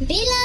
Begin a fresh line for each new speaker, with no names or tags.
Bila